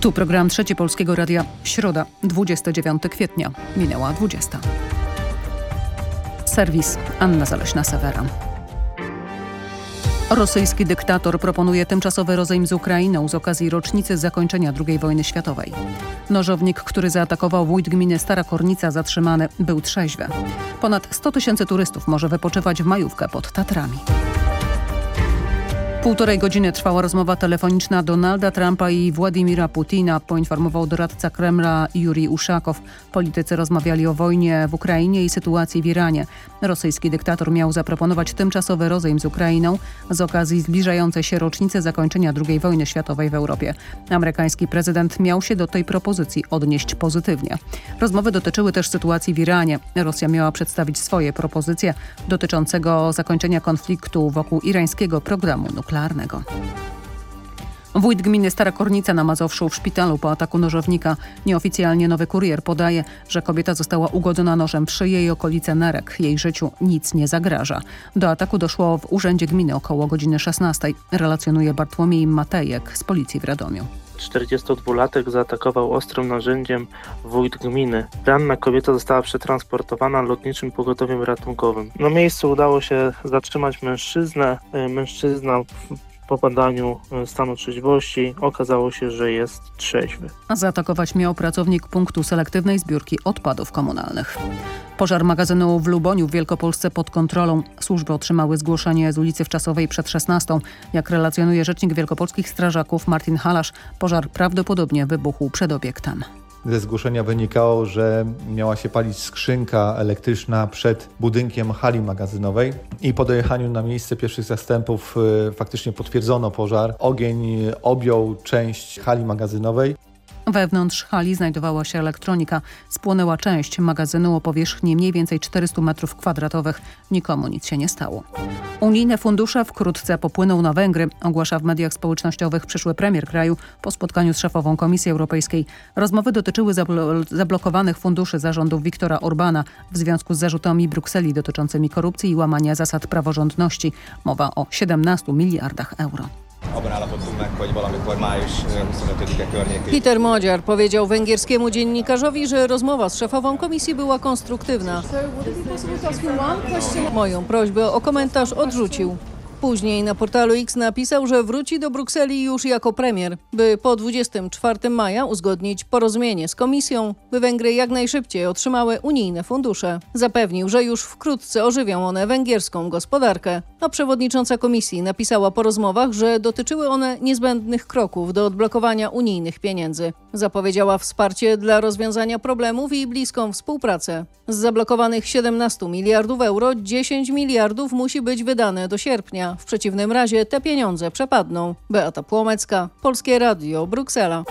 Tu program Trzeci Polskiego Radia. Środa, 29 kwietnia. Minęła 20. Serwis Anna Zaleśna-Sewera. Rosyjski dyktator proponuje tymczasowy rozejm z Ukrainą z okazji rocznicy zakończenia II wojny światowej. Nożownik, który zaatakował wójt gminy Stara Kornica zatrzymany, był trzeźwy. Ponad 100 tysięcy turystów może wypoczywać w majówkę pod Tatrami. Półtorej godziny trwała rozmowa telefoniczna Donalda Trumpa i Władimira Putina, poinformował doradca Kremla Juri Uszakow. Politycy rozmawiali o wojnie w Ukrainie i sytuacji w Iranie. Rosyjski dyktator miał zaproponować tymczasowy rozejm z Ukrainą z okazji zbliżającej się rocznicy zakończenia II wojny światowej w Europie. Amerykański prezydent miał się do tej propozycji odnieść pozytywnie. Rozmowy dotyczyły też sytuacji w Iranie. Rosja miała przedstawić swoje propozycje dotyczącego zakończenia konfliktu wokół irańskiego programu nuklearnego nuklearnego. Wójt gminy Stara Kornica na Mazowszu w szpitalu po ataku nożownika. Nieoficjalnie nowy kurier podaje, że kobieta została ugodzona nożem szyję i okolice nerek. Jej życiu nic nie zagraża. Do ataku doszło w urzędzie gminy około godziny 16, relacjonuje Bartłomiej Matejek z policji w Radomiu. 42-latek zaatakował ostrym narzędziem wójt gminy. Ranna kobieta została przetransportowana lotniczym pogotowiem ratunkowym. Na miejscu udało się zatrzymać mężczyznę. Mężczyzna po badaniu stanu trzeźwości okazało się, że jest trzeźwy. Zaatakować miał pracownik punktu selektywnej zbiórki odpadów komunalnych. Pożar magazynu w Luboniu w Wielkopolsce pod kontrolą. Służby otrzymały zgłoszenie z ulicy Wczasowej przed 16. Jak relacjonuje rzecznik wielkopolskich strażaków Martin Halasz, pożar prawdopodobnie wybuchł przed obiektem. Ze zgłoszenia wynikało, że miała się palić skrzynka elektryczna przed budynkiem hali magazynowej i po dojechaniu na miejsce pierwszych zastępów faktycznie potwierdzono pożar. Ogień objął część hali magazynowej. Wewnątrz hali znajdowała się elektronika. Spłonęła część magazynu o powierzchni mniej więcej 400 m2. Nikomu nic się nie stało. Unijne fundusze wkrótce popłyną na Węgry, ogłasza w mediach społecznościowych przyszły premier kraju po spotkaniu z szefową Komisji Europejskiej. Rozmowy dotyczyły zablo zablokowanych funduszy zarządów Viktora Orbana w związku z zarzutami Brukseli dotyczącymi korupcji i łamania zasad praworządności. Mowa o 17 miliardach euro. Abban állapodtunk meg, hogy valamikor május 25-e környékén. Peter Modziar powiedział węgierskiemu dziennikarzowi, że rozmowa z szefową komisji była konstruktywna. Moją prośbę o komentarz odrzucił. Później na portalu X napisał, że wróci do Brukseli już jako premier, by po 24 maja uzgodnić porozumienie z komisją, by Węgry jak najszybciej otrzymały unijne fundusze. Zapewnił, że już wkrótce ożywią one węgierską gospodarkę. A przewodnicząca komisji napisała po rozmowach, że dotyczyły one niezbędnych kroków do odblokowania unijnych pieniędzy. Zapowiedziała wsparcie dla rozwiązania problemów i bliską współpracę. Z zablokowanych 17 miliardów euro 10 miliardów musi być wydane do sierpnia. W przeciwnym razie te pieniądze przepadną. Beata Płomecka, Polskie Radio, Bruksela.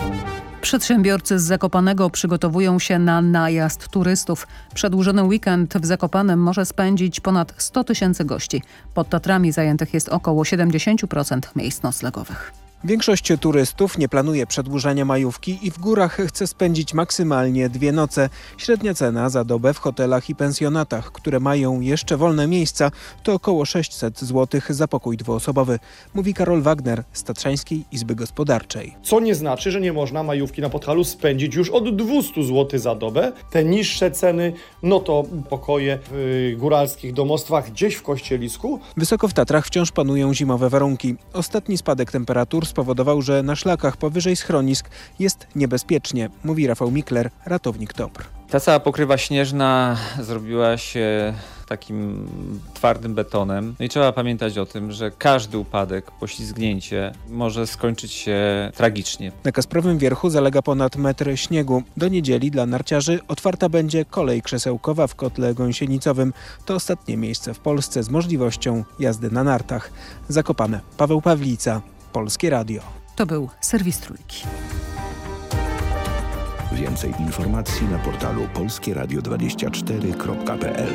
Przedsiębiorcy z Zakopanego przygotowują się na najazd turystów. Przedłużony weekend w Zakopanem może spędzić ponad 100 tysięcy gości. Pod Tatrami zajętych jest około 70% miejsc noclegowych. Większość turystów nie planuje przedłużania majówki i w górach chce spędzić maksymalnie dwie noce. Średnia cena za dobę w hotelach i pensjonatach, które mają jeszcze wolne miejsca, to około 600 zł za pokój dwuosobowy, mówi Karol Wagner z Tatrzańskiej Izby Gospodarczej. Co nie znaczy, że nie można majówki na Podhalu spędzić już od 200 zł za dobę. Te niższe ceny, no to pokoje w góralskich domostwach gdzieś w Kościelisku. Wysoko w Tatrach wciąż panują zimowe warunki. Ostatni spadek temperatur spowodował, że na szlakach powyżej schronisk jest niebezpiecznie, mówi Rafał Mikler, ratownik TOPR. Ta cała pokrywa śnieżna zrobiła się takim twardym betonem. No i trzeba pamiętać o tym, że każdy upadek, poślizgnięcie może skończyć się tragicznie. Na Kasprowym Wierchu zalega ponad metr śniegu. Do niedzieli dla narciarzy otwarta będzie kolej krzesełkowa w kotle gąsienicowym. To ostatnie miejsce w Polsce z możliwością jazdy na nartach. Zakopane. Paweł Pawlica, Polskie Radio. To był serwis Trójki. Więcej informacji na portalu polskieradio24.pl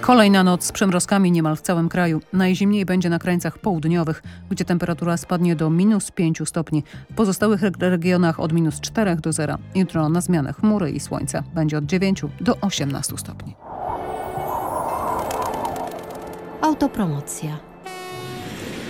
Kolejna noc z przymrozkami niemal w całym kraju. Najzimniej będzie na krańcach południowych, gdzie temperatura spadnie do minus 5 stopni. W pozostałych regionach od minus 4 do 0. Jutro na zmianę chmury i słońce. Będzie od 9 do 18 stopni. Autopromocja.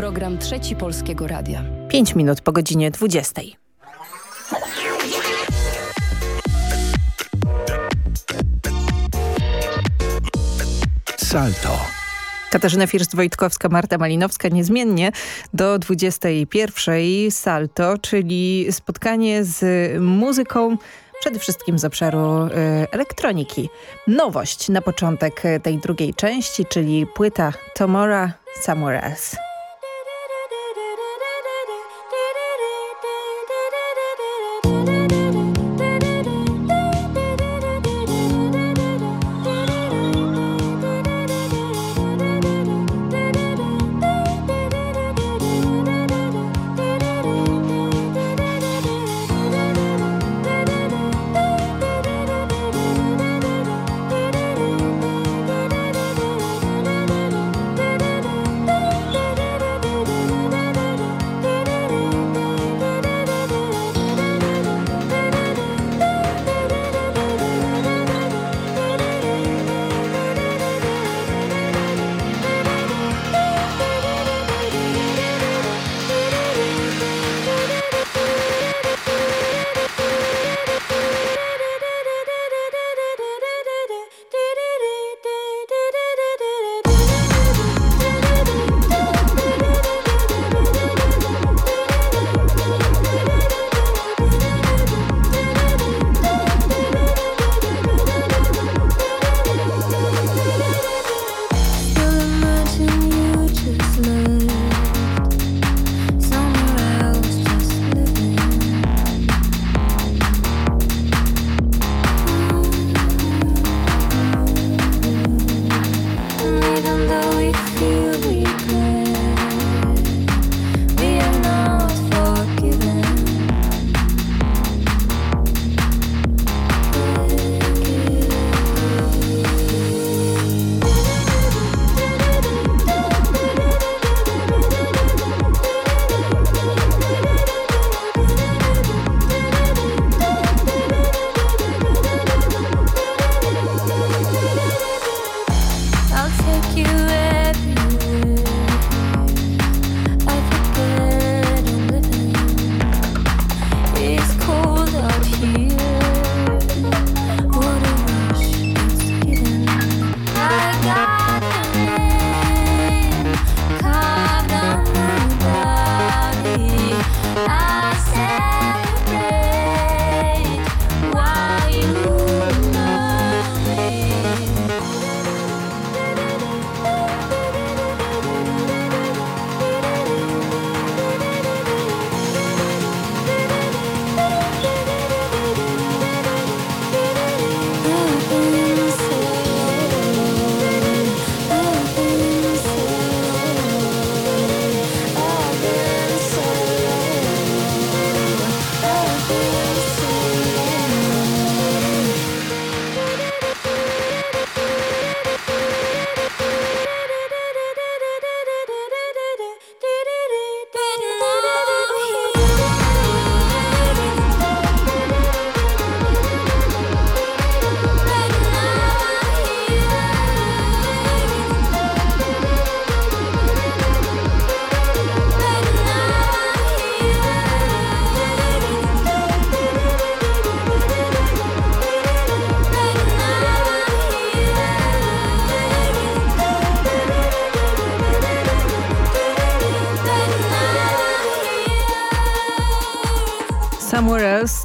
Program Trzeci Polskiego Radia. 5 minut po godzinie 20. Salto. Katarzyna First-Wojtkowska, Marta Malinowska niezmiennie do 21. Salto, czyli spotkanie z muzyką przede wszystkim z obszaru y, elektroniki. Nowość na początek tej drugiej części, czyli płyta Tomorrow Somewhere Else.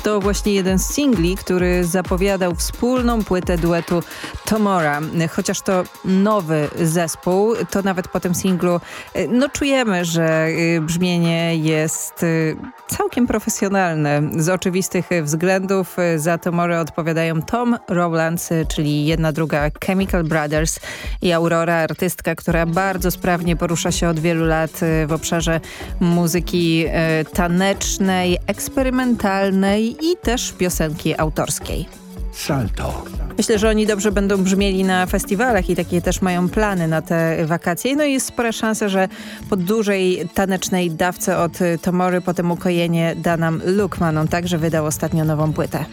To właśnie jeden z singli, który zapowiadał wspólną płytę duetu Tomora. Chociaż to nowy zespół, to nawet po tym singlu no czujemy, że y, brzmienie jest y, całkiem profesjonalne. Z oczywistych względów za Tomorę odpowiadają Tom Rowlands, czyli jedna druga Chemical Brothers i Aurora, artystka, która bardzo sprawnie porusza się od wielu lat y, w obszarze muzyki tanecznej, eksperymentalnej i też piosenki autorskiej. Salto. Myślę, że oni dobrze będą brzmieli na festiwalach i takie też mają plany na te wakacje. No i jest spora szansa, że po dużej tanecznej dawce od Tomory potem ukojenie da nam Lukman. On także wydał ostatnio nową płytę.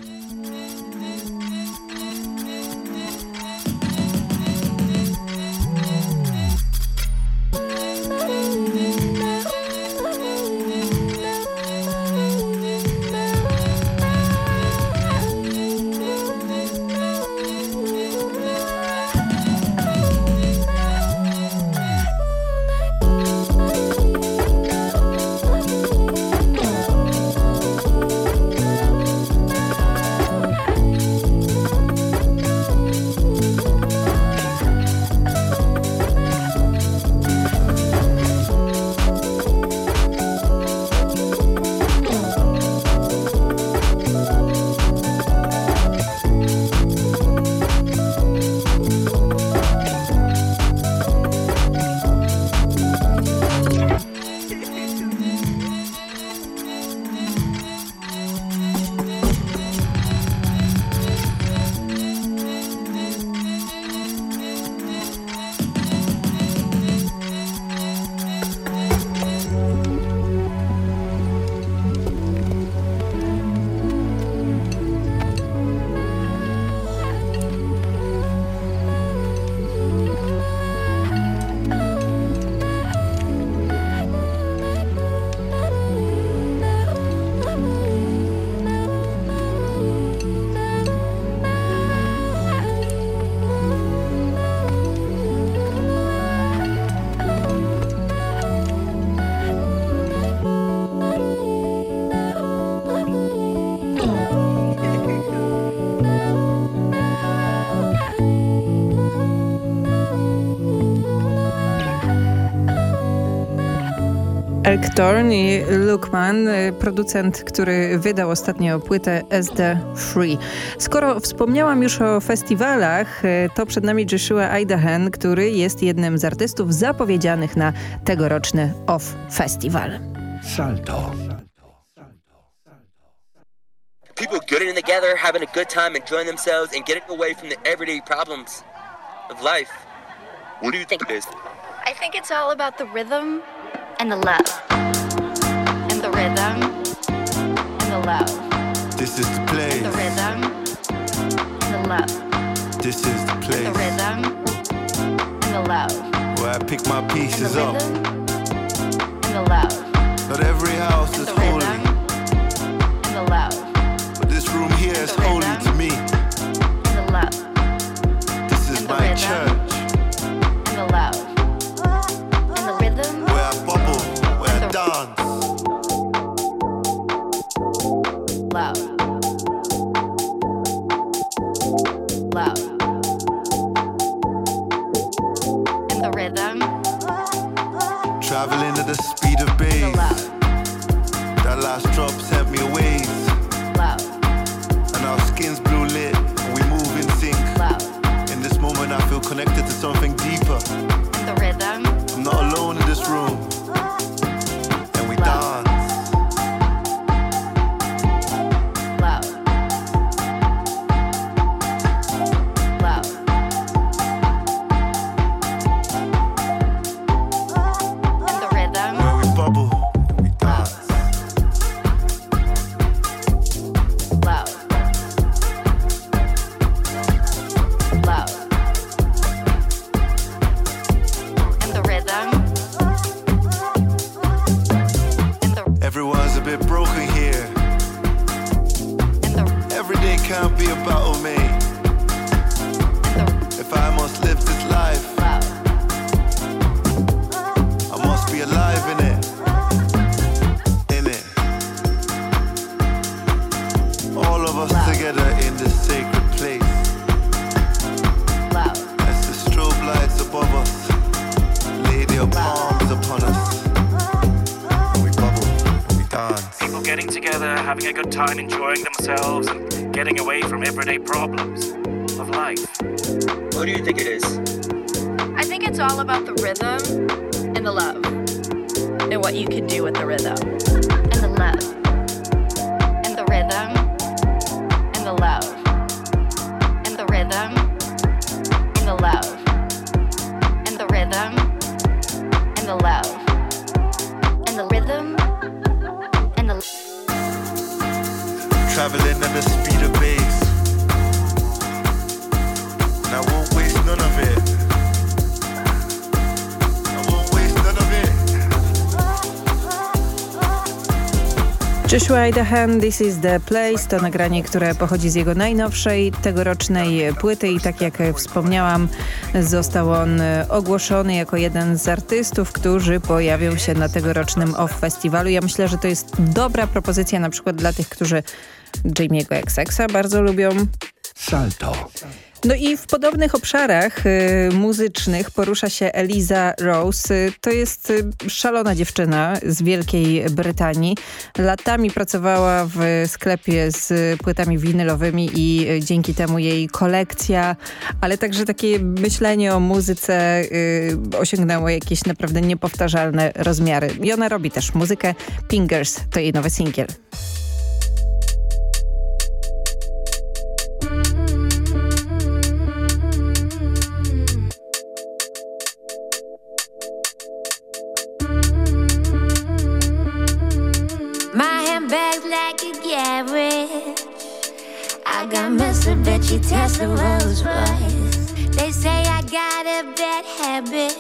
Elk Thorn i Lukman, y, producent, który wydał ostatnio płytę SD Free. Skoro wspomniałam już o festiwalach, y, to przed nami Joshua Idahen, który jest jednym z artystów zapowiedzianych na tegoroczny OFF Festival. Salto. People getting together, having a good time, enjoying themselves and getting away from the everyday problems of life. What do you think it is? I think it's all about the rhythm and the love. Rhythm and the love. This is the place. The rhythm and the love. This is the place. The rhythm and the love. Where I pick my pieces up. And the love. Not every house is holy. And the love. But this room here is holy time, enjoying themselves, and getting away from everyday problems of life. What do you think it is? I think it's all about the rhythm and the love and what you can do with the rhythm and the love and the rhythm Joshua Idahan, This is the Place to nagranie, które pochodzi z jego najnowszej tegorocznej płyty i tak jak wspomniałam został on ogłoszony jako jeden z artystów, którzy pojawią się na tegorocznym OFF Festiwalu. Ja myślę, że to jest dobra propozycja na przykład dla tych, którzy Jamie'ego Xexa bardzo lubią. Salto. No i w podobnych obszarach y, muzycznych porusza się Eliza Rose. Y, to jest y, szalona dziewczyna z Wielkiej Brytanii. Latami pracowała w sklepie z płytami winylowymi i y, dzięki temu jej kolekcja, ale także takie myślenie o muzyce y, osiągnęło jakieś naprawdę niepowtarzalne rozmiary. I ona robi też muzykę. Pingers to jej nowy singiel. Like a garage. I got Mitsubishi, Tesla, Rolls Royce. They say I got a bad habit,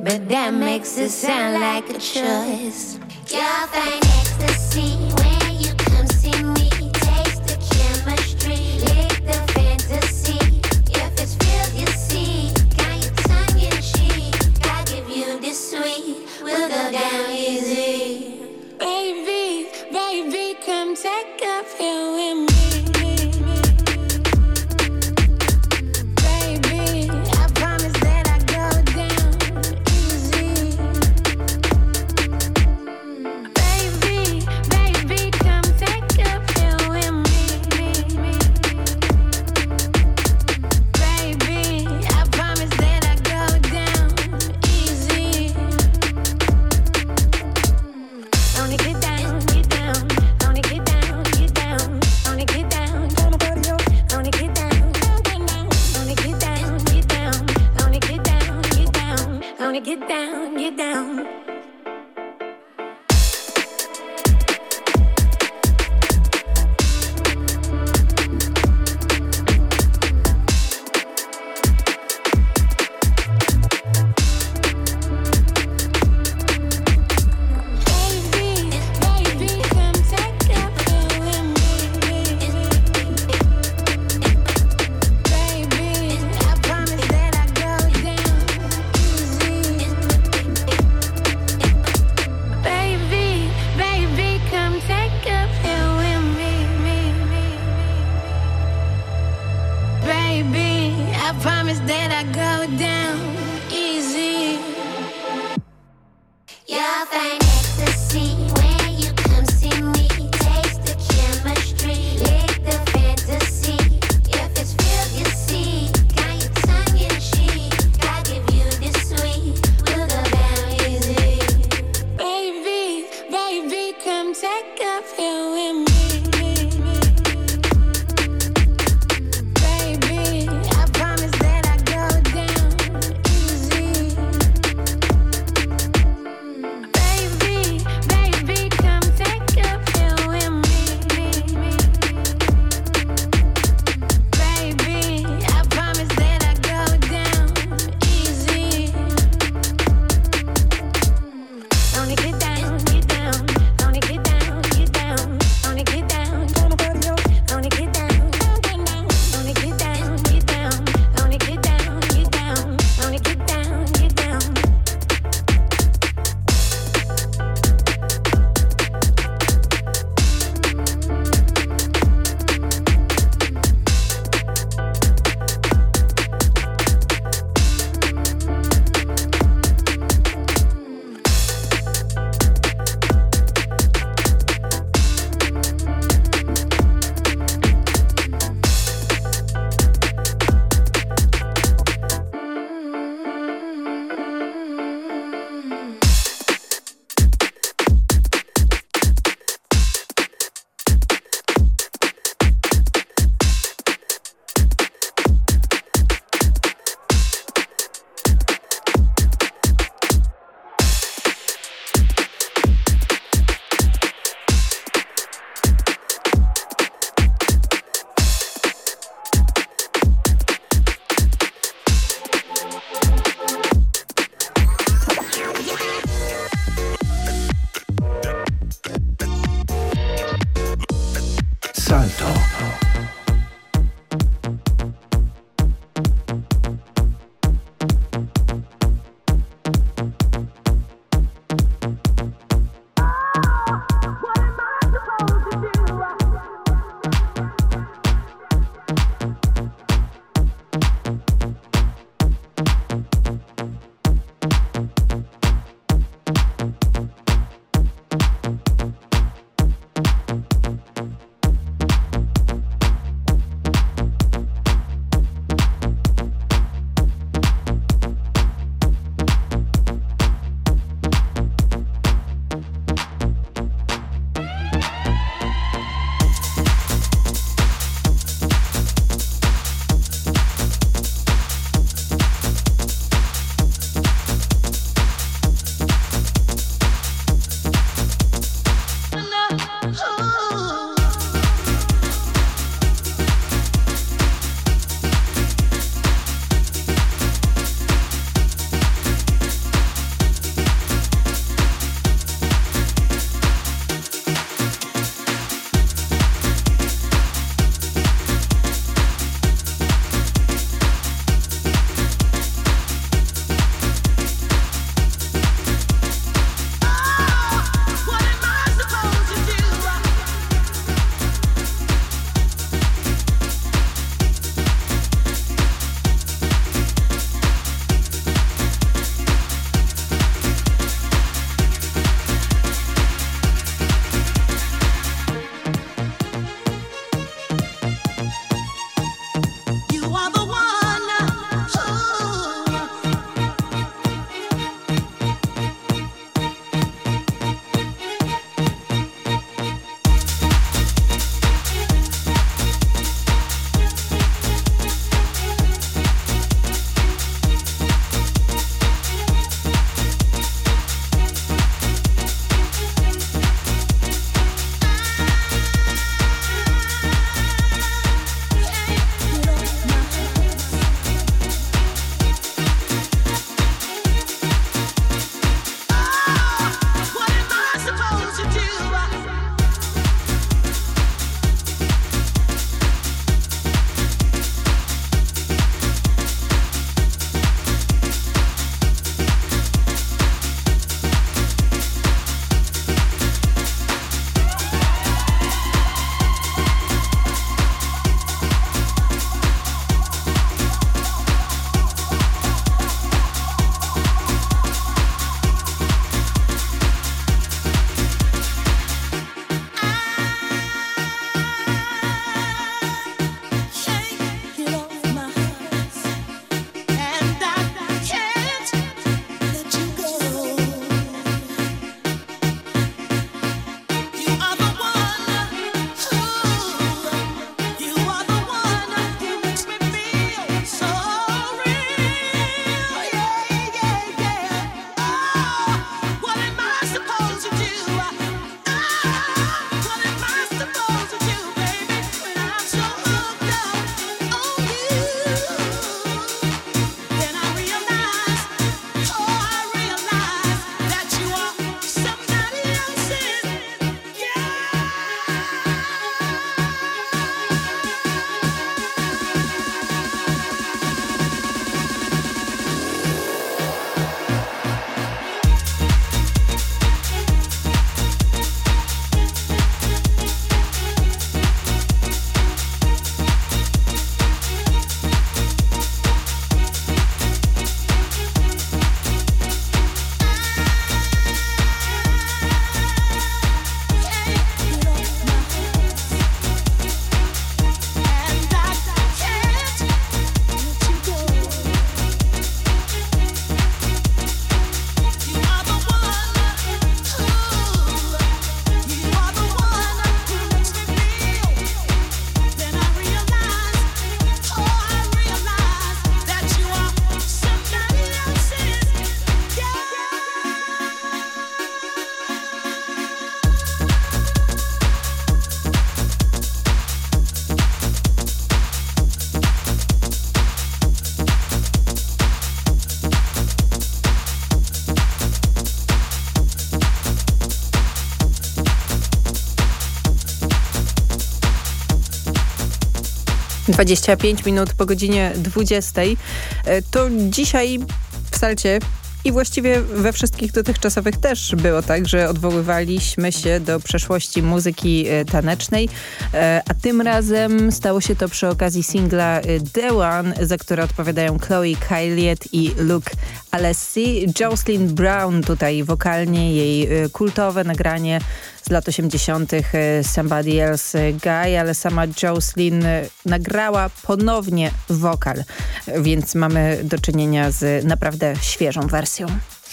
but that makes it sound like a choice. You'll find ecstasy Música 25 minut po godzinie 20. E, to dzisiaj w salcie i właściwie we wszystkich dotychczasowych też było tak, że odwoływaliśmy się do przeszłości muzyki e, tanecznej, e, a tym razem stało się to przy okazji singla The One, za które odpowiadają Chloe Kyliet i Luke Alessi. Jocelyn Brown tutaj wokalnie, jej kultowe nagranie z lat 80. E, Somebody Else Guy, ale sama Jocelyn nagrała ponownie wokal, więc mamy do czynienia z naprawdę świeżą wersją.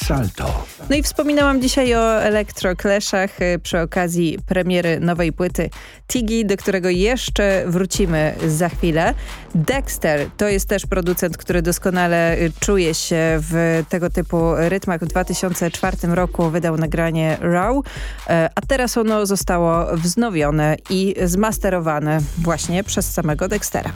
Salto. No i wspominałam dzisiaj o elektrokleszach y, przy okazji premiery nowej płyty Tigi, do którego jeszcze wrócimy za chwilę. Dexter to jest też producent, który doskonale y, czuje się w tego typu rytmach. W 2004 roku wydał nagranie Raw, y, a teraz ono zostało wznowione i zmasterowane właśnie przez samego Dextera.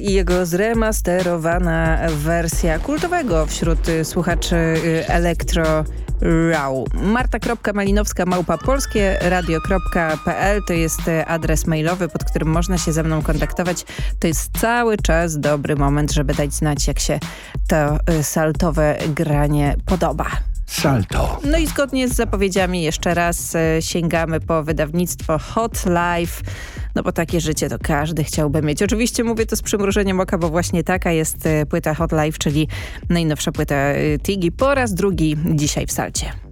I jego zremasterowana wersja kultowego wśród słuchaczy elektro Rau. Marta.malinowska małpa polskie radio.pl to jest adres mailowy, pod którym można się ze mną kontaktować. To jest cały czas dobry moment, żeby dać znać, jak się to saltowe granie podoba. Salto. No i zgodnie z zapowiedziami jeszcze raz e, sięgamy po wydawnictwo Hot Life, no bo takie życie to każdy chciałby mieć. Oczywiście mówię to z przymrużeniem oka, bo właśnie taka jest e, płyta Hot Life, czyli najnowsza płyta e, Tigi po raz drugi dzisiaj w salcie.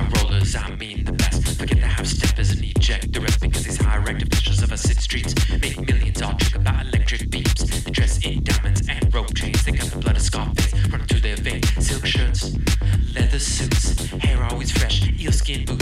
high rollers, I mean the best. Forget the half steppers and eject the rest because these high ranked officials of our city streets make millions all trick about electric beeps. They dress in diamonds and rope chains. They got the blood of scorpions running through their veins. Silk shirts, leather suits, hair always fresh, eel skin boots.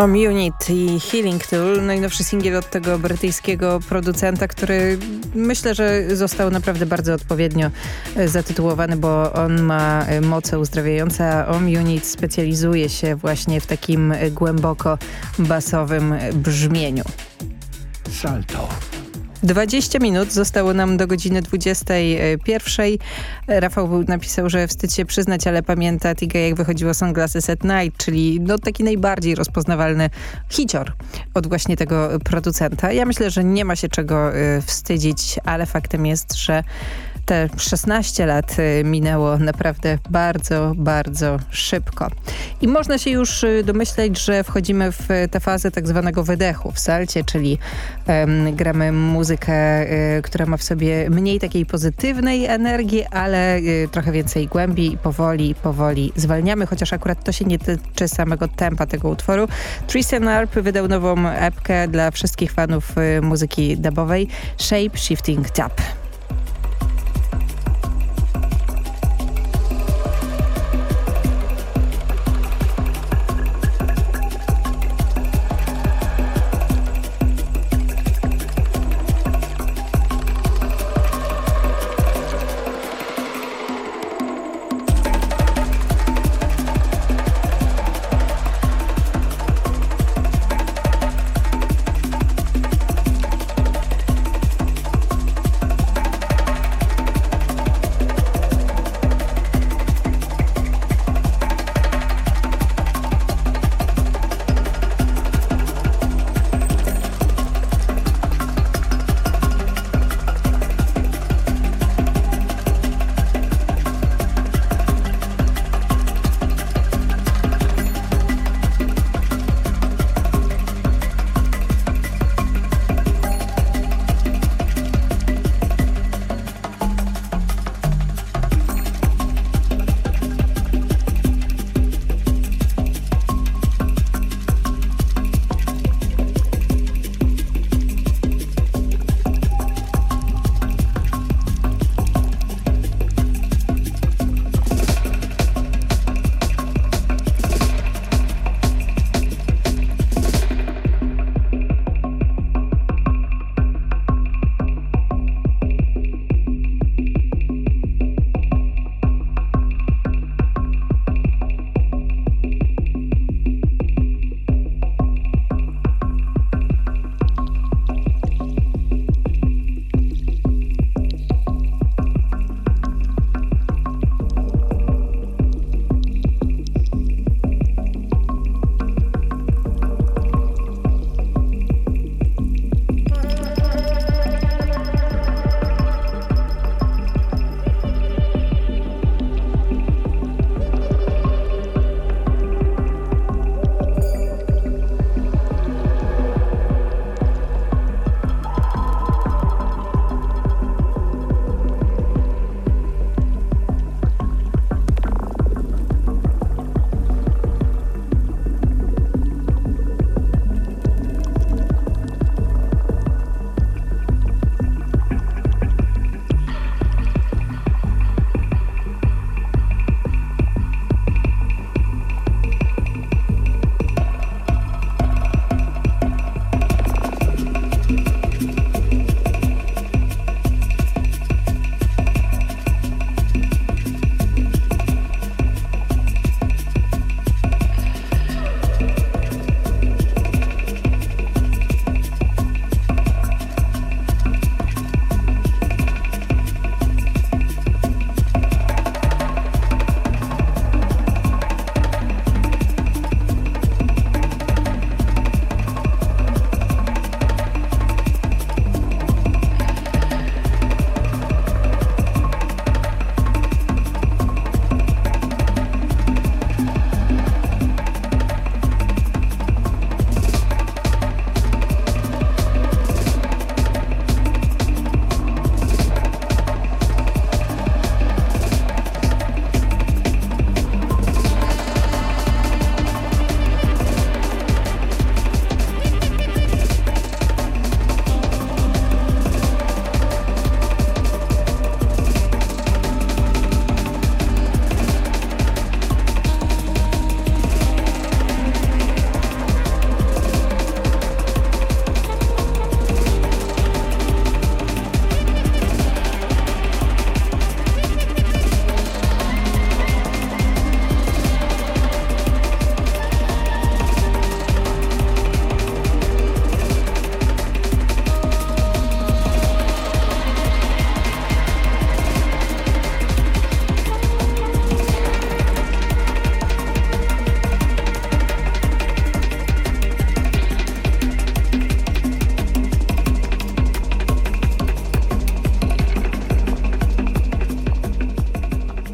Om Unit i Healing Tool, najnowszy singiel od tego brytyjskiego producenta, który myślę, że został naprawdę bardzo odpowiednio e, zatytułowany, bo on ma e, moce uzdrawiające, a Om Unit specjalizuje się właśnie w takim głęboko basowym brzmieniu. Salto. 20 minut zostało nam do godziny 21. Rafał napisał, że wstyd się przyznać, ale pamięta Tiga jak wychodziło Sunglasses at Night, czyli no taki najbardziej rozpoznawalny hicior od właśnie tego producenta. Ja myślę, że nie ma się czego y, wstydzić, ale faktem jest, że te 16 lat y, minęło naprawdę bardzo, bardzo szybko. I można się już y, domyśleć, że wchodzimy w tę fazę tak zwanego wydechu w salcie, czyli um, gramy muzykę, y, która ma w sobie mniej takiej pozytywnej energii, ale y, trochę więcej głębi i powoli, powoli zwalniamy, chociaż akurat to się nie tyczy samego tempa tego utworu. Tristan Arp wydał nową epkę dla wszystkich fanów y, muzyki dubowej Shape Shifting Tap.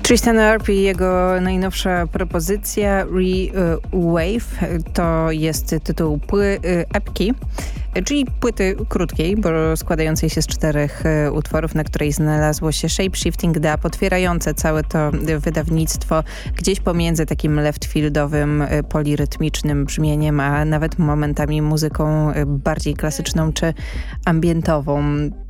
Tristan Arp i jego najnowsza propozycja Re-Wave to jest tytuł pły, epki, czyli płyty krótkiej, bo składającej się z czterech utworów, na której znalazło się Shapeshifting Dub, otwierające całe to wydawnictwo gdzieś pomiędzy takim leftfieldowym, polirytmicznym brzmieniem, a nawet momentami muzyką bardziej klasyczną czy ambientową.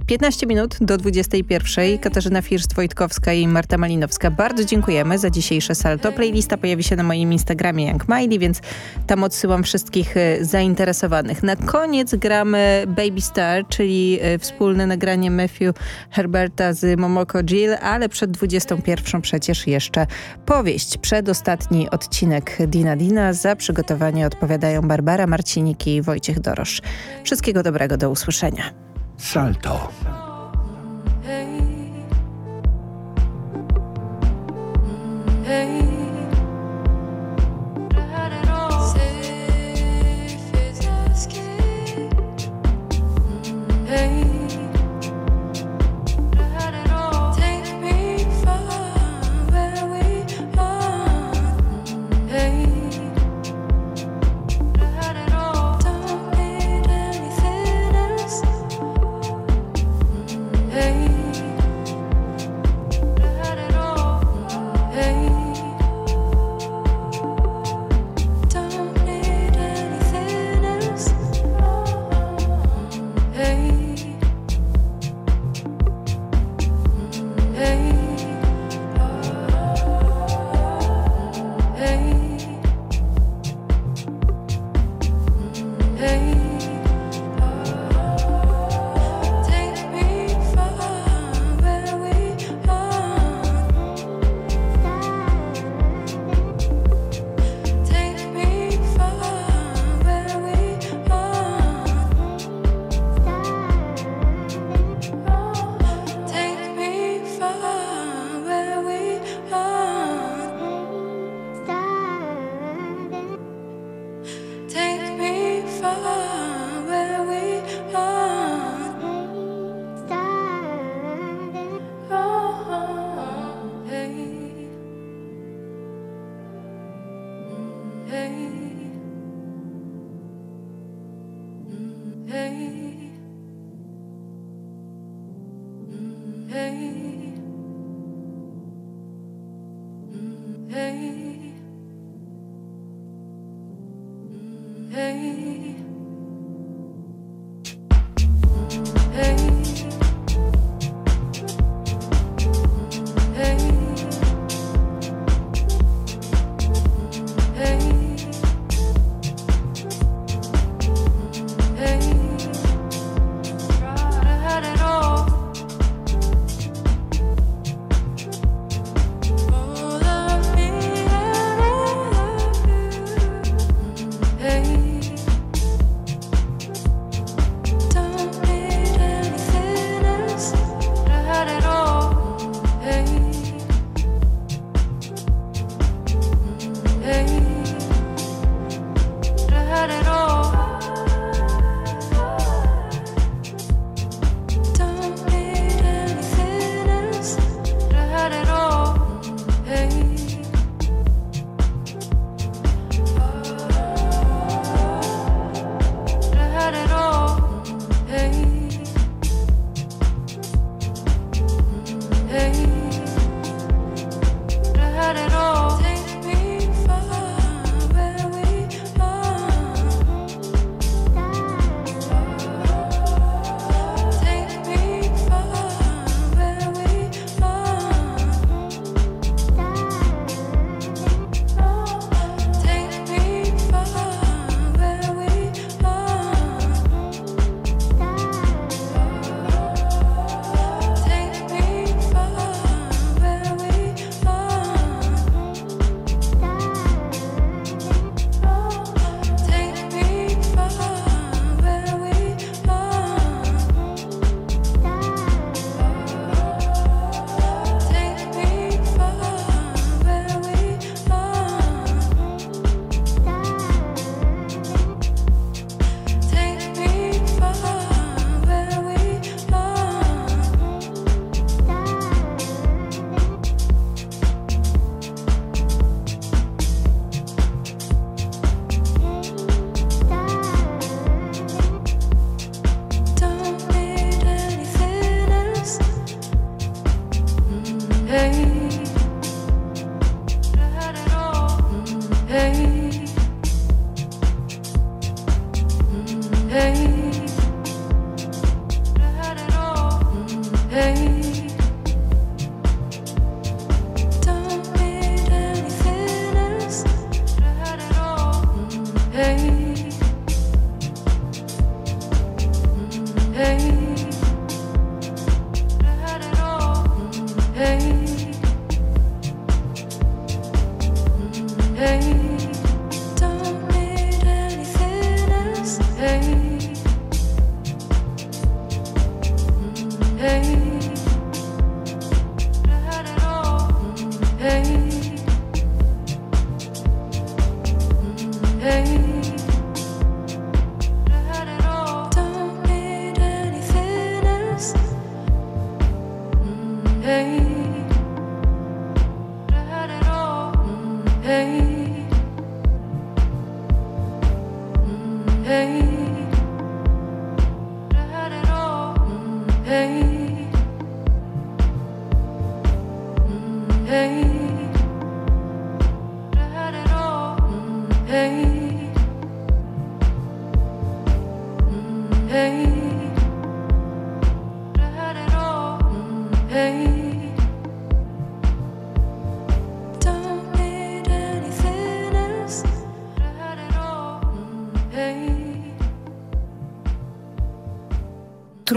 15 minut do 21. Katarzyna First-Wojtkowska i Marta Malinowska. Bardzo dziękujemy za dzisiejsze salto. Playlista pojawi się na moim Instagramie Young więc tam odsyłam wszystkich e, zainteresowanych. Na koniec gramy Baby Star, czyli e, wspólne nagranie Matthew Herberta z Momoko Jill, ale przed 21 przecież jeszcze powieść. Przedostatni odcinek Dina Dina. Za przygotowanie odpowiadają Barbara Marcinik i Wojciech Dorosz. Wszystkiego dobrego, do usłyszenia. Salto. Hey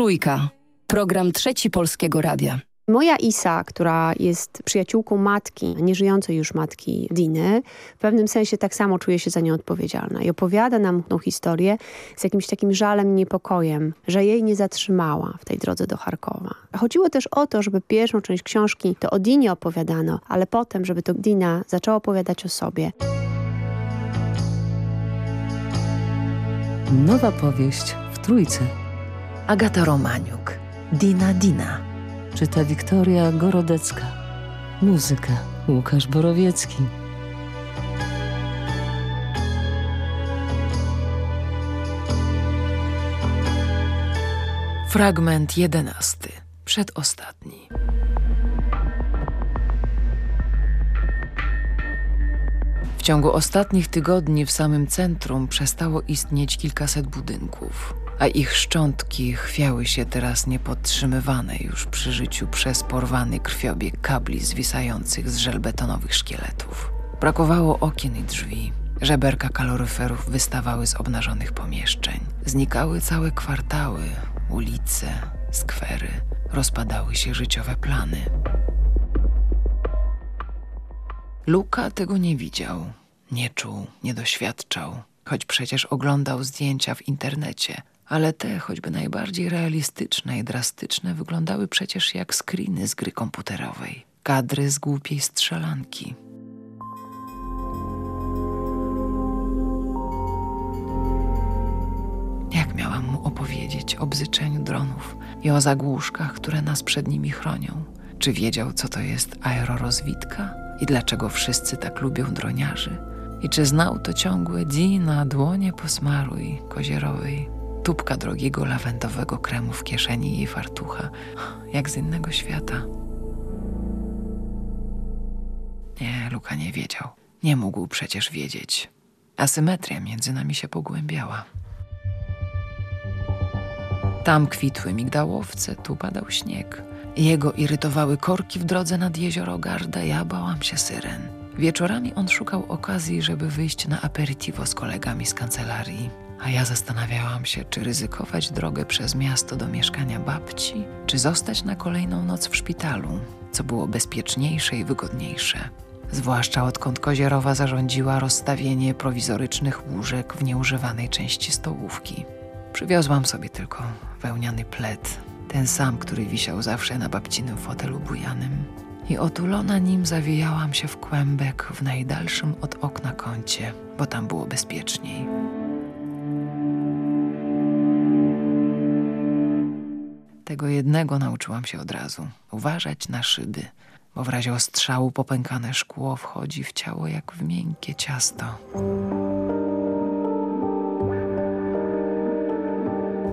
Trójka. Program Trzeci Polskiego Radia. Moja Isa, która jest przyjaciółką matki, nieżyjącej już matki Diny, w pewnym sensie tak samo czuje się za nią odpowiedzialna i opowiada nam tą historię z jakimś takim żalem, niepokojem, że jej nie zatrzymała w tej drodze do Charkowa. Chodziło też o to, żeby pierwszą część książki to o Dinie opowiadano, ale potem, żeby to Dina zaczęła opowiadać o sobie. Nowa powieść w Trójce. Agata Romaniuk. Dina Dina. Czyta Wiktoria Gorodecka. Muzyka Łukasz Borowiecki. Fragment jedenasty. Przedostatni. W ciągu ostatnich tygodni w samym centrum przestało istnieć kilkaset budynków a ich szczątki chwiały się teraz niepodtrzymywane już przy życiu przez porwany krwiobieg kabli zwisających z żelbetonowych szkieletów. Brakowało okien i drzwi. Żeberka kaloryferów wystawały z obnażonych pomieszczeń. Znikały całe kwartały, ulice, skwery. Rozpadały się życiowe plany. Luka tego nie widział, nie czuł, nie doświadczał, choć przecież oglądał zdjęcia w internecie, ale te, choćby najbardziej realistyczne i drastyczne, wyglądały przecież jak screeny z gry komputerowej. Kadry z głupiej strzelanki. Jak miałam mu opowiedzieć o bzyczeniu dronów i o zagłuszkach, które nas przed nimi chronią? Czy wiedział, co to jest aerorozwitka i dlaczego wszyscy tak lubią droniarzy? I czy znał to ciągłe dzi na dłonie posmaruj kozierowej tubka drogiego lawendowego kremu w kieszeni jej fartucha, jak z innego świata. Nie, Luka nie wiedział. Nie mógł przecież wiedzieć. Asymetria między nami się pogłębiała. Tam kwitły migdałowce, tu padał śnieg. Jego irytowały korki w drodze nad jezioro Garda, ja bałam się syren. Wieczorami on szukał okazji, żeby wyjść na aperitivo z kolegami z kancelarii a ja zastanawiałam się, czy ryzykować drogę przez miasto do mieszkania babci, czy zostać na kolejną noc w szpitalu, co było bezpieczniejsze i wygodniejsze. Zwłaszcza odkąd Kozierowa zarządziła rozstawienie prowizorycznych łóżek w nieużywanej części stołówki. Przywiozłam sobie tylko wełniany plet, ten sam, który wisiał zawsze na babcinym fotelu bujanym. I otulona nim zawijałam się w kłębek w najdalszym od okna kącie, bo tam było bezpieczniej. Jednego nauczyłam się od razu. Uważać na szyby, bo w razie ostrzału popękane szkło wchodzi w ciało jak w miękkie ciasto.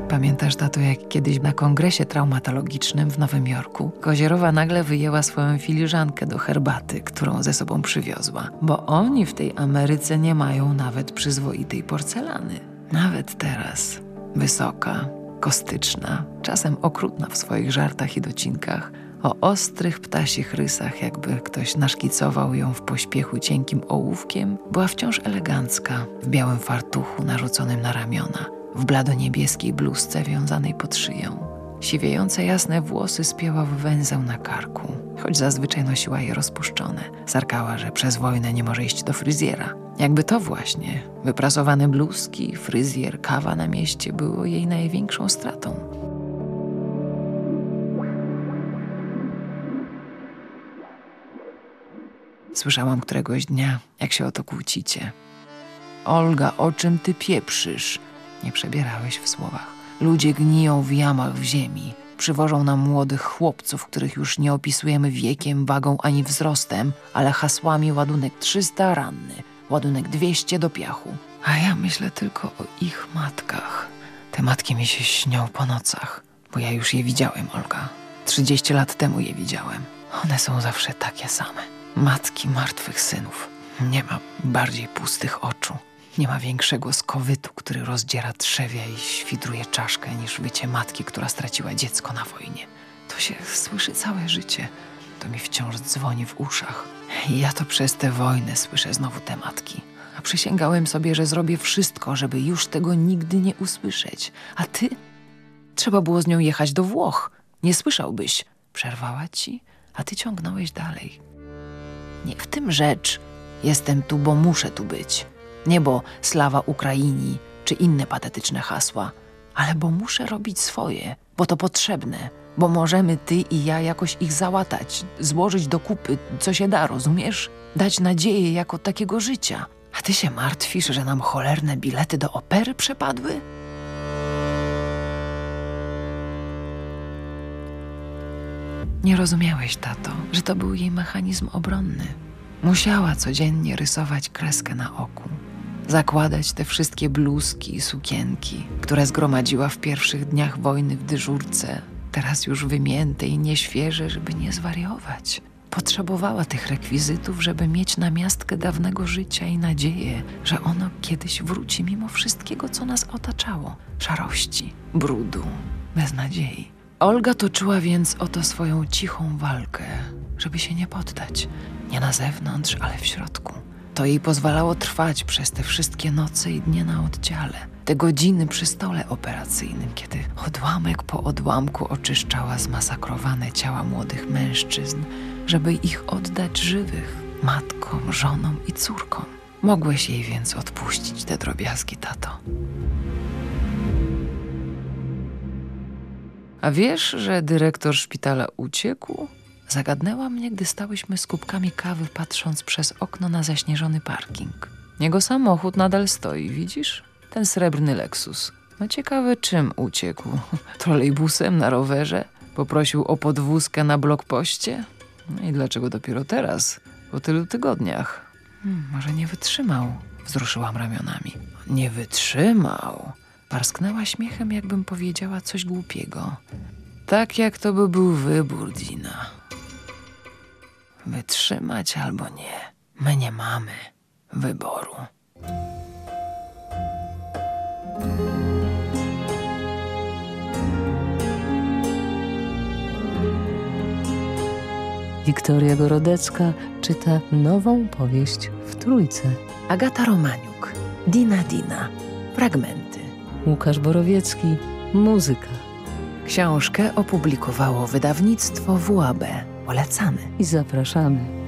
Pamiętasz, tato, jak kiedyś na kongresie traumatologicznym w Nowym Jorku Kozierowa nagle wyjęła swoją filiżankę do herbaty, którą ze sobą przywiozła, bo oni w tej Ameryce nie mają nawet przyzwoitej porcelany. Nawet teraz. Wysoka, kostyczna, czasem okrutna w swoich żartach i docinkach, o ostrych ptasich rysach, jakby ktoś naszkicował ją w pośpiechu cienkim ołówkiem, była wciąż elegancka, w białym fartuchu narzuconym na ramiona, w bladoniebieskiej bluzce wiązanej pod szyją. Siwiejące jasne włosy spięła w węzeł na karku, choć zazwyczaj nosiła je rozpuszczone. Zarkała, że przez wojnę nie może iść do fryzjera. Jakby to właśnie, wyprasowane bluzki, fryzjer, kawa na mieście było jej największą stratą. Słyszałam któregoś dnia, jak się o to kłócicie. Olga, o czym ty pieprzysz? Nie przebierałeś w słowach. Ludzie gniją w jamach w ziemi. Przywożą nam młodych chłopców, których już nie opisujemy wiekiem, wagą ani wzrostem, ale hasłami ładunek 300 ranny, ładunek 200 do piachu. A ja myślę tylko o ich matkach. Te matki mi się śnią po nocach, bo ja już je widziałem, Olga. 30 lat temu je widziałem. One są zawsze takie same. Matki martwych synów. Nie ma bardziej pustych oczu. Nie ma większego skowytu, który rozdziera trzewia i świdruje czaszkę, niż wycie matki, która straciła dziecko na wojnie. To się słyszy całe życie. To mi wciąż dzwoni w uszach. Ja to przez tę wojnę słyszę znowu te matki. A przysięgałem sobie, że zrobię wszystko, żeby już tego nigdy nie usłyszeć. A ty? Trzeba było z nią jechać do Włoch. Nie słyszałbyś. Przerwała ci, a ty ciągnąłeś dalej. Nie w tym rzecz. Jestem tu, bo muszę tu być. Nie bo slawa Ukrainii czy inne patetyczne hasła, ale bo muszę robić swoje, bo to potrzebne, bo możemy ty i ja jakoś ich załatać, złożyć do kupy, co się da, rozumiesz? Dać nadzieję jako takiego życia. A ty się martwisz, że nam cholerne bilety do opery przepadły? Nie rozumiałeś, tato, że to był jej mechanizm obronny. Musiała codziennie rysować kreskę na oku, zakładać te wszystkie bluzki i sukienki, które zgromadziła w pierwszych dniach wojny w dyżurce, teraz już wymięte i nieświeże, żeby nie zwariować. Potrzebowała tych rekwizytów, żeby mieć namiastkę dawnego życia i nadzieję, że ono kiedyś wróci mimo wszystkiego, co nas otaczało szarości, brudu, beznadziei. Olga toczyła więc oto swoją cichą walkę, żeby się nie poddać. Nie na zewnątrz, ale w środku. To jej pozwalało trwać przez te wszystkie noce i dnie na oddziale. Te godziny przy stole operacyjnym, kiedy odłamek po odłamku oczyszczała zmasakrowane ciała młodych mężczyzn, żeby ich oddać żywych matkom, żonom i córkom. Mogłeś jej więc odpuścić te drobiazgi, tato. A wiesz, że dyrektor szpitala uciekł? Zagadnęła mnie, gdy stałyśmy z kubkami kawy, patrząc przez okno na zaśnieżony parking. Jego samochód nadal stoi, widzisz? Ten srebrny Lexus. No ciekawe, czym uciekł? Trolejbusem na rowerze? Poprosił o podwózkę na blokpoście? No i dlaczego dopiero teraz? Po tylu tygodniach? Hmm, może nie wytrzymał? Wzruszyłam ramionami. Nie wytrzymał? Parsknęła śmiechem, jakbym powiedziała coś głupiego. Tak jak to by był wybór, Dina. Wytrzymać albo nie. My nie mamy wyboru. Wiktoria Gorodecka czyta nową powieść w Trójce. Agata Romaniuk, Dina Dina, fragmenty. Łukasz Borowiecki, muzyka. Książkę opublikowało wydawnictwo WAB. Polecamy. I zapraszamy.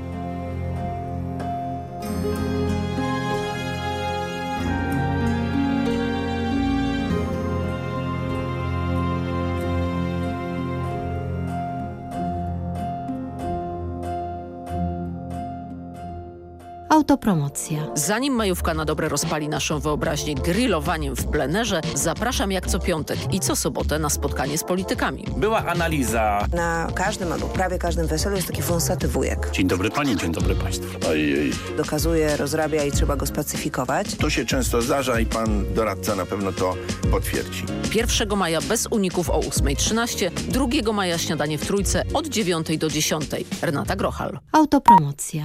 Autopromocja. Zanim majówka na dobre rozpali naszą wyobraźnię grillowaniem w plenerze, zapraszam jak co piątek i co sobotę na spotkanie z politykami. Była analiza. Na każdym albo prawie każdym weselu jest taki wąsaty wujek. Dzień dobry pani, dzień dobry państwu. Ojej. Dokazuje, rozrabia i trzeba go spacyfikować. To się często zdarza i pan doradca na pewno to potwierdzi. 1 maja bez uników o 8.13, 2 maja śniadanie w Trójce od 9 do 10. Renata Grochal. Autopromocja.